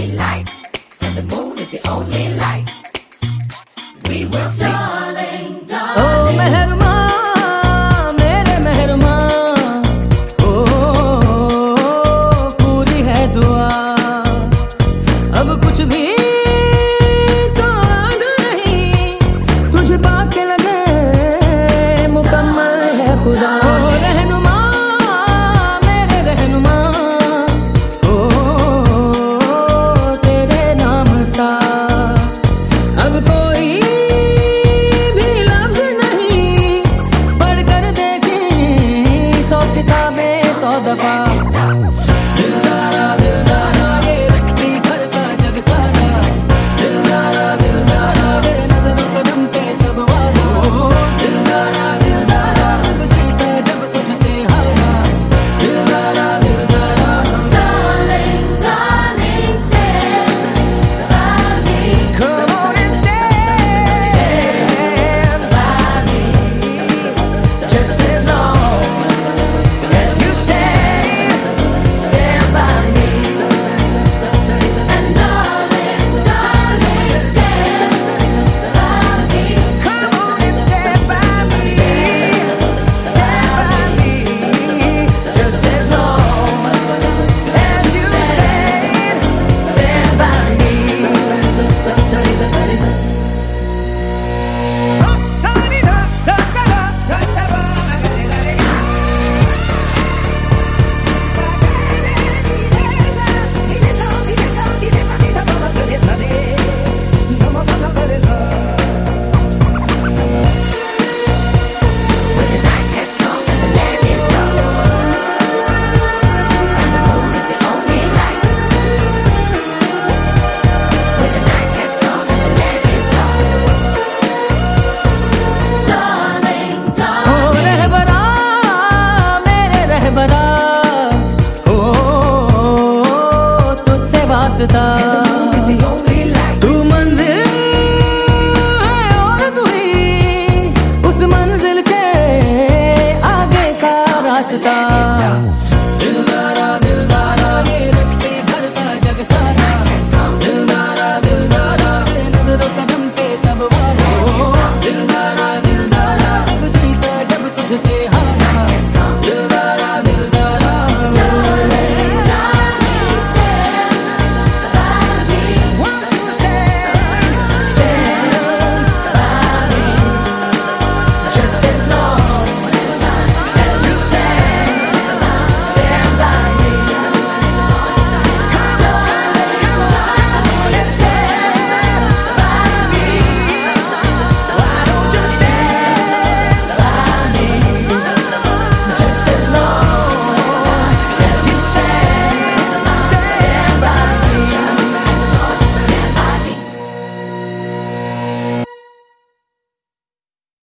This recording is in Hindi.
only light, and the moon is the only light. We will see. Darling, darling. Oh, mehrma, mere mehrma. Oh, पूरी है दुआ. अब कुछ भी तो आग नहीं. तुझे पाके लगे मुकम्मल है खुदा. रास्ता तू मंजिल है और तू ही उस मंजिल के आगे का रास्ता।